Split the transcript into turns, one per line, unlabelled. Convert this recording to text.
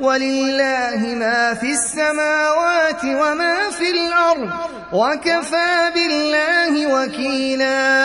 وَلِلَّهِ مَا فِي السَّمَاوَاتِ وَمَا فِي الْأَرْضِ ۚ وَكَفَىٰ بِاللَّهِ وَكِيلًا.